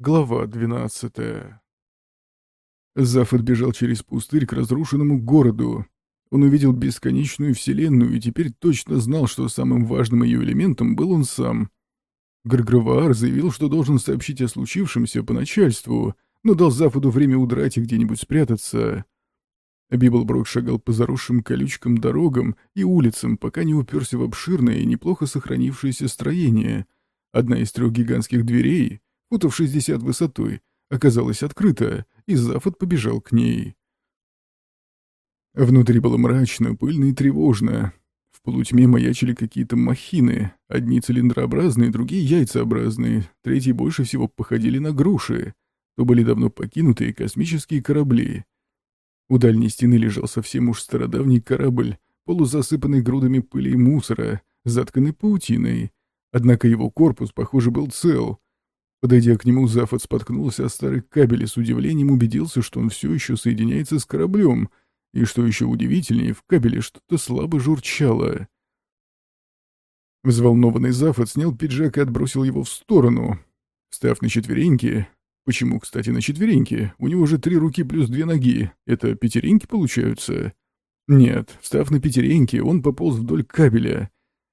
Глава 12 Зафот бежал через пустырь к разрушенному городу. Он увидел бесконечную вселенную и теперь точно знал, что самым важным ее элементом был он сам. Гарграваар заявил, что должен сообщить о случившемся по начальству, но дал Зафоду время удрать и где-нибудь спрятаться. Библброк шагал по заросшим колючкам дорогам и улицам, пока не уперся в обширное и неплохо сохранившееся строение. Одна из трех гигантских дверей — футов 60 высотой, оказалась открыта, и Зафот побежал к ней. Внутри было мрачно, пыльно и тревожно. В полутьме маячили какие-то махины, одни цилиндрообразные, другие яйцеобразные, третьи больше всего походили на груши. То были давно покинутые космические корабли. У дальней стены лежал совсем уж стародавний корабль, полузасыпанный грудами пыли и мусора, затканный паутиной. Однако его корпус, похоже, был цел — Подойдя к нему, Зафот споткнулся о старый кабель и с удивлением убедился, что он все еще соединяется с кораблем, и, что еще удивительнее, в кабеле что-то слабо журчало. Взволнованный Зафот снял пиджак и отбросил его в сторону. Став на четвереньки... Почему, кстати, на четвереньки? У него же три руки плюс две ноги. Это пятереньки получаются? Нет, встав на пятереньки, он пополз вдоль кабеля.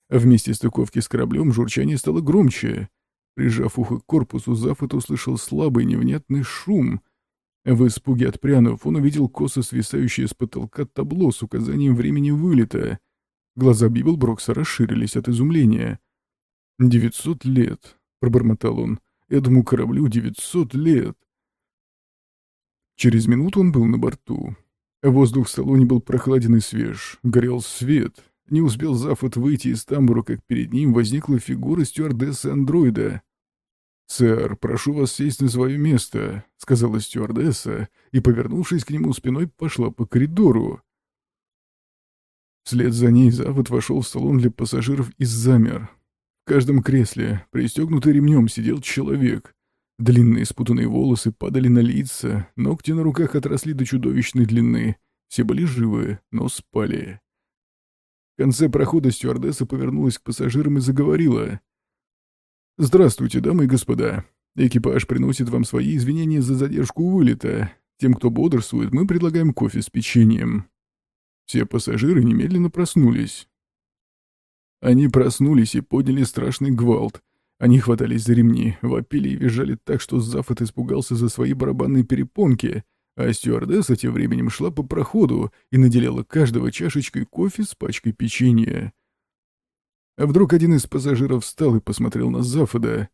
Вместе стыковки с кораблем журчание стало громче. Прижав ухо к корпусу, Зафот услышал слабый невнятный шум. В испуге отпрянув, он увидел косо свисающее с потолка табло с указанием времени вылета. Глаза Библброкса расширились от изумления. «Девятьсот лет», — пробормотал он. «Этому кораблю девятьсот лет». Через минуту он был на борту. Воздух в салоне был прохладен и свеж, горел свет, не успел Зафот выйти из тамбура, как перед ним возникла фигура стюардессы-андроида. «Сэр, прошу вас сесть на свое место», — сказала стюардесса, и, повернувшись к нему спиной, пошла по коридору. Вслед за ней Зафот вошел в салон для пассажиров и замер. В каждом кресле, пристегнутый ремнем, сидел человек. Длинные спутанные волосы падали на лица, ногти на руках отросли до чудовищной длины. Все были живы, но спали. В конце прохода стюардесса повернулась к пассажирам и заговорила. «Здравствуйте, дамы и господа. Экипаж приносит вам свои извинения за задержку вылета. Тем, кто бодрствует, мы предлагаем кофе с печеньем». Все пассажиры немедленно проснулись. Они проснулись и подняли страшный гвалт. Они хватались за ремни, вопили и визжали так, что Зафот испугался за свои барабанные перепонки — а стюардесса тем временем шла по проходу и наделяла каждого чашечкой кофе с пачкой печенья. А вдруг один из пассажиров встал и посмотрел на Зафода.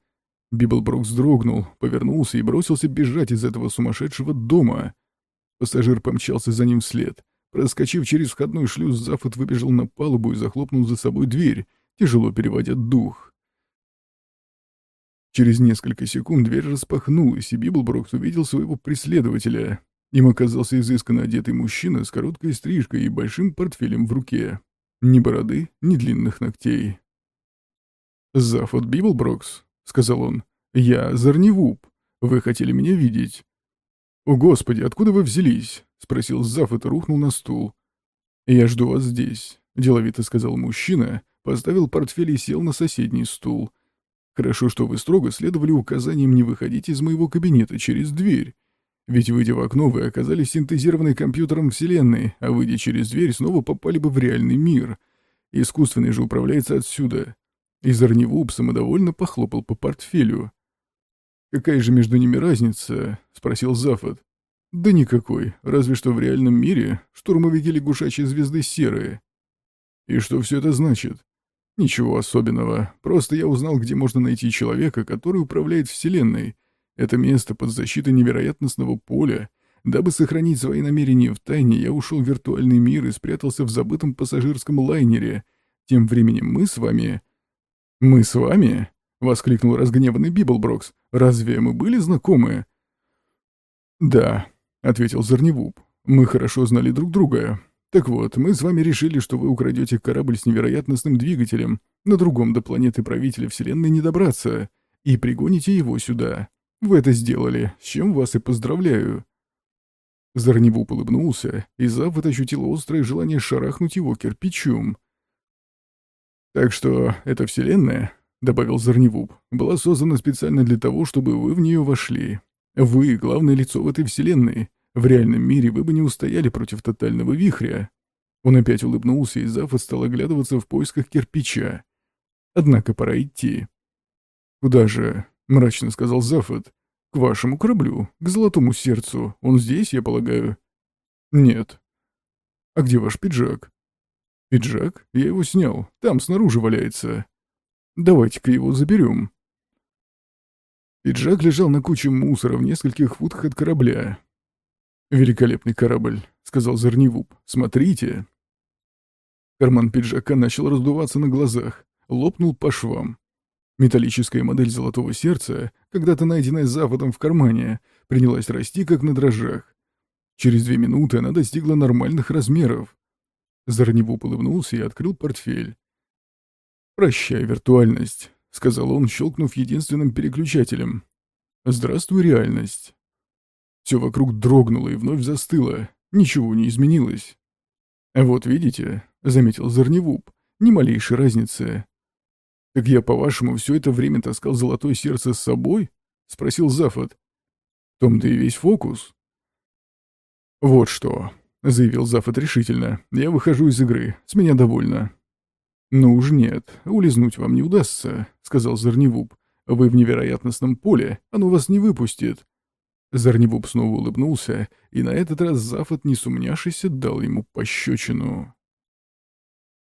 Библброкс вздрогнул, повернулся и бросился бежать из этого сумасшедшего дома. Пассажир помчался за ним вслед. Проскочив через входной шлюз, Зафод выбежал на палубу и захлопнул за собой дверь, тяжело переводя дух. Через несколько секунд дверь распахнулась, и Библброкс увидел своего преследователя. Им оказался изысканно одетый мужчина с короткой стрижкой и большим портфелем в руке. Ни бороды, ни длинных ногтей. «Зафод Библброкс», — сказал он, — «я Зарнивуп. Вы хотели меня видеть». «О, Господи, откуда вы взялись?» — спросил Зафод и рухнул на стул. «Я жду вас здесь», — деловито сказал мужчина, поставил портфель и сел на соседний стул. «Хорошо, что вы строго следовали указаниям не выходить из моего кабинета через дверь. Ведь, выйдя в окно, вы оказались синтезированной компьютером Вселенной, а выйдя через дверь, снова попали бы в реальный мир. Искусственный же управляется отсюда. И Зарневуп самодовольно похлопал по портфелю. «Какая же между ними разница?» — спросил Зафот. «Да никакой, разве что в реальном мире штурмовики лягушачьей звезды серые». «И что все это значит?» «Ничего особенного, просто я узнал, где можно найти человека, который управляет Вселенной, это место под защитой невероятностного поля. Дабы сохранить свои намерения в тайне, я ушел в виртуальный мир и спрятался в забытом пассажирском лайнере. Тем временем мы с вами... «Мы с вами?» — воскликнул разгневанный Библброкс. «Разве мы были знакомы?» «Да», — ответил Зарнивуп. «Мы хорошо знали друг друга. Так вот, мы с вами решили, что вы украдете корабль с невероятностным двигателем, на другом до планеты правителя Вселенной не добраться, и пригоните его сюда. Вы это сделали, с чем вас и поздравляю». Зарнивуп улыбнулся, и Зафод ощутил острое желание шарахнуть его кирпичом. «Так что это Вселенная?» — добавил Зарневуб, — была создана специально для того, чтобы вы в нее вошли. Вы — главное лицо в этой вселенной. В реальном мире вы бы не устояли против тотального вихря. Он опять улыбнулся, и Зафот стал оглядываться в поисках кирпича. Однако пора идти. «Куда же?» — мрачно сказал Зафот. «К вашему кораблю, к золотому сердцу. Он здесь, я полагаю?» «Нет». «А где ваш пиджак?» «Пиджак? Я его снял. Там снаружи валяется. Давайте-ка его заберем». Пиджак лежал на куче мусора в нескольких футах от корабля. «Великолепный корабль», — сказал Зарнивуп. «Смотрите». Карман пиджака начал раздуваться на глазах, лопнул по швам. Металлическая модель золотого сердца, когда-то найденная Западом в кармане, принялась расти как на дрожжах. Через две минуты она достигла нормальных размеров. Зарнивуп улыбнулся и открыл портфель. «Прощай, виртуальность», — сказал он, щелкнув единственным переключателем. «Здравствуй, реальность». Все вокруг дрогнуло и вновь застыло. Ничего не изменилось. «Вот видите», — заметил Зарневуп, — «ни малейшей разницы». «Так я, по-вашему, все это время таскал золотое сердце с собой?» — спросил Зафот. «В том-то и весь фокус». «Вот что», — заявил Зафот решительно, — «я выхожу из игры, с меня довольно». «Ну уж нет, улизнуть вам не удастся», — сказал Зарневуб. «Вы в невероятностном поле, оно вас не выпустит». Зарневуб снова улыбнулся, и на этот раз Зафот, не сумняшися, дал ему пощечину.